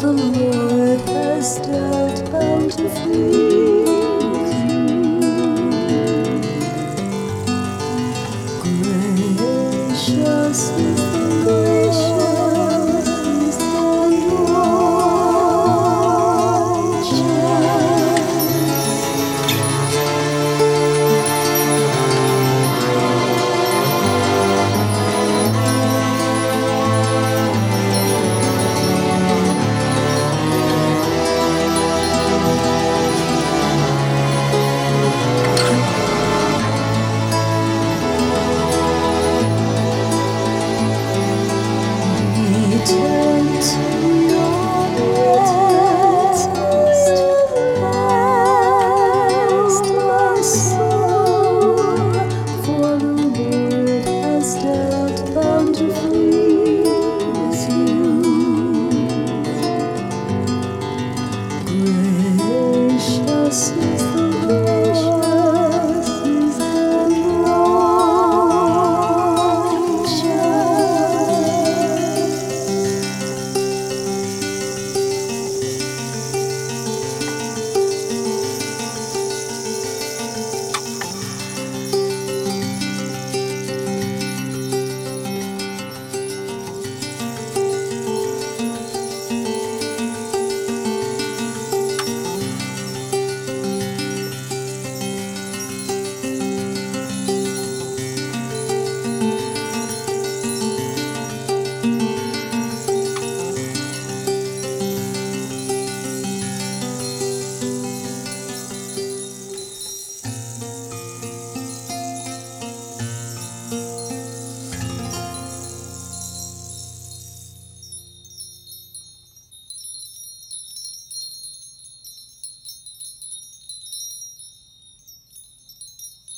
the Lord has dealt bountifully. kisses.